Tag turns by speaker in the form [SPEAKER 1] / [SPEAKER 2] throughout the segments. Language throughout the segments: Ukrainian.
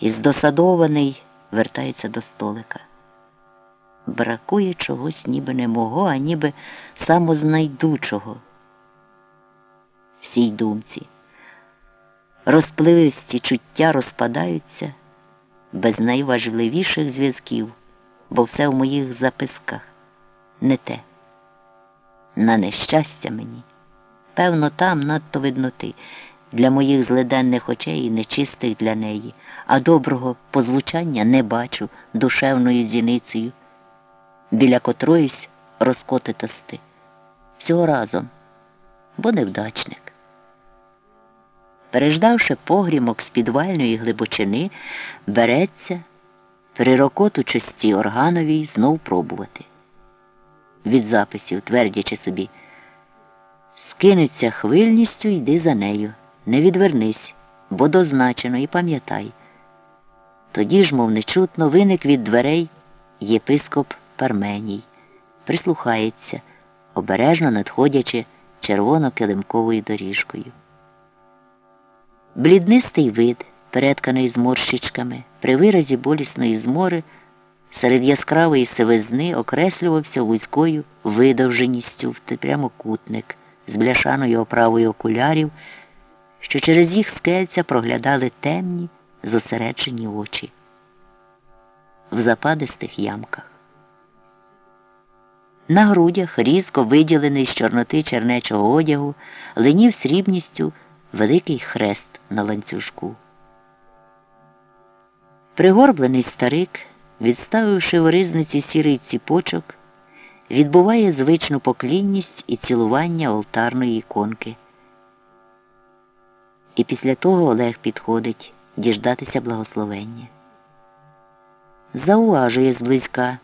[SPEAKER 1] і здосадований вертається до столика. Бракує чогось ніби не мого, а ніби самознайдучого. Всій думці. Розпливисті чуття розпадаються без найважливіших зв'язків, бо все в моїх записках не те. На нещастя мені. Певно, там надто видноти для моїх злиденних очей і нечистих для неї, а доброго позвучання не бачу душевною зіницею, біля котроїсь розкотитости. Всього разом, бо невдачник. Переждавши погрімок з підвальної глибочини, береться, при рокотучості органовій знов пробувати. Від записів, твердячи собі, скинеться хвильністю, йди за нею, не відвернись, бо дозначено і пам'ятай. Тоді ж, мов нечутно, виник від дверей єпископ Парменій, прислухається, обережно надходячи червоно-килимковою доріжкою. Бліднистий вид, перетканий зморщичками, при виразі болісної змори, серед яскравої сивизни окреслювався вузькою видовженістю в прямокутник з бляшаною оправою окулярів, що через їх скельця проглядали темні, зосереджені очі в западистих ямках. На грудях, різко виділений з чорноти чернечого одягу, ленів срібністю великий хрест на ланцюжку. Пригорблений старик, відставивши в ризниці сірий ціпочок, відбуває звичну поклінність і цілування олтарної іконки. І після того Олег підходить діждатися благословення. Зауважує зблизька,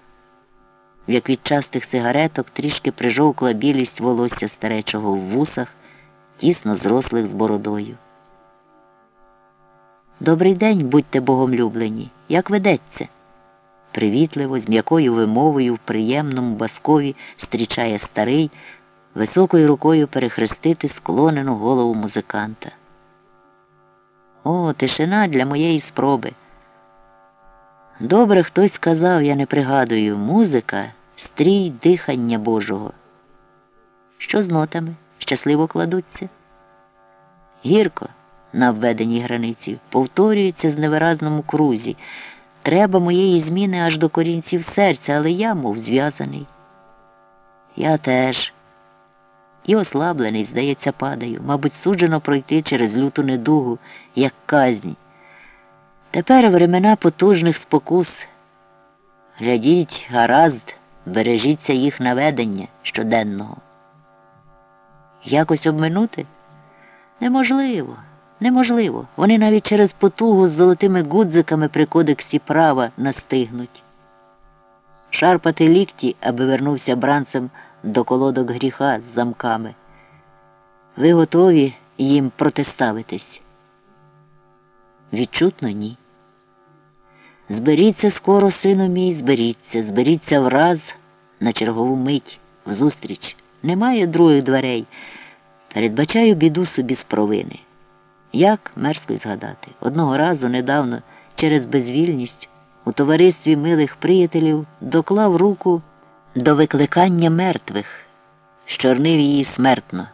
[SPEAKER 1] як від частих сигареток трішки прижовкла білість волосся старечого в вусах, тісно зрослих з бородою. Добрий день, будьте богомлюблені. Як ведеться? Привітливо, з м'якою вимовою в приємному баскові зустрічає старий, високою рукою перехрестити склонену голову музиканта. О, тишина для моєї спроби. Добре хтось сказав, я не пригадую, музика стрій дихання Божого. Що з нотами? Щасливо кладуться? Гірко на введеній границі повторюється з невиразному крузі. Треба моєї зміни аж до корінців серця, але я, мов зв'язаний. Я теж. І ослаблений, здається, падаю, мабуть, суджено пройти через люту недугу, як казнь. Тепер времена потужних спокус. Глядіть, гаразд, бережіться їх наведення щоденного. Якось обминути? Неможливо. Неможливо. Вони навіть через потугу з золотими гудзиками при кодексі права настигнуть. Шарпати лікті, аби вернувся бранцем до колодок гріха з замками. Ви готові їм протиставитись? Відчутно ні. Зберіться скоро, сину мій, зберіться, зберіться враз на чергову мить, взустріч. Немає других дверей. Передбачаю біду собі з провини. Як мерзко й згадати, одного разу недавно через безвільність у товаристві милих приятелів доклав руку до викликання мертвих, щорнив її смертно.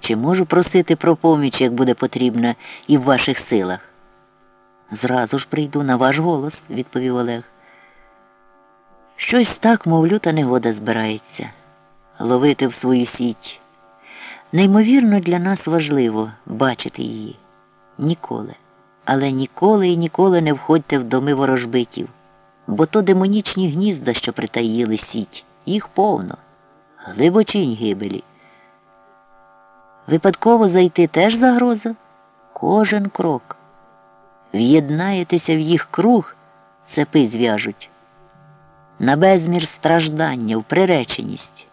[SPEAKER 1] Чи можу просити про поміч, як буде потрібна, і в ваших силах? Зразу ж прийду на ваш голос, відповів Олег. Щось так, мов люта негода збирається, ловити в свою сіть. Неймовірно для нас важливо бачити її. Ніколи. Але ніколи і ніколи не входьте в доми ворожбитів, бо то демонічні гнізда, що притаїли сіть, їх повно, глибочинь гибелі. Випадково зайти теж загроза? Кожен крок. В'єднаєтеся в їх круг, цепи зв'яжуть. На безмір страждання, в приреченість.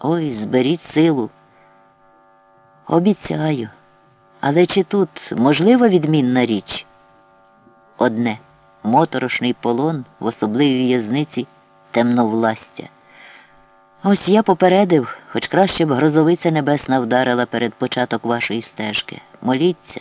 [SPEAKER 1] Ой, зберіть силу. Обіцяю. Але чи тут можлива відмінна річ? Одне моторошний полон в особливій в'язниці темновластя. Ось я попередив, хоч краще б грозовиця небесна вдарила перед початок вашої стежки. Моліться.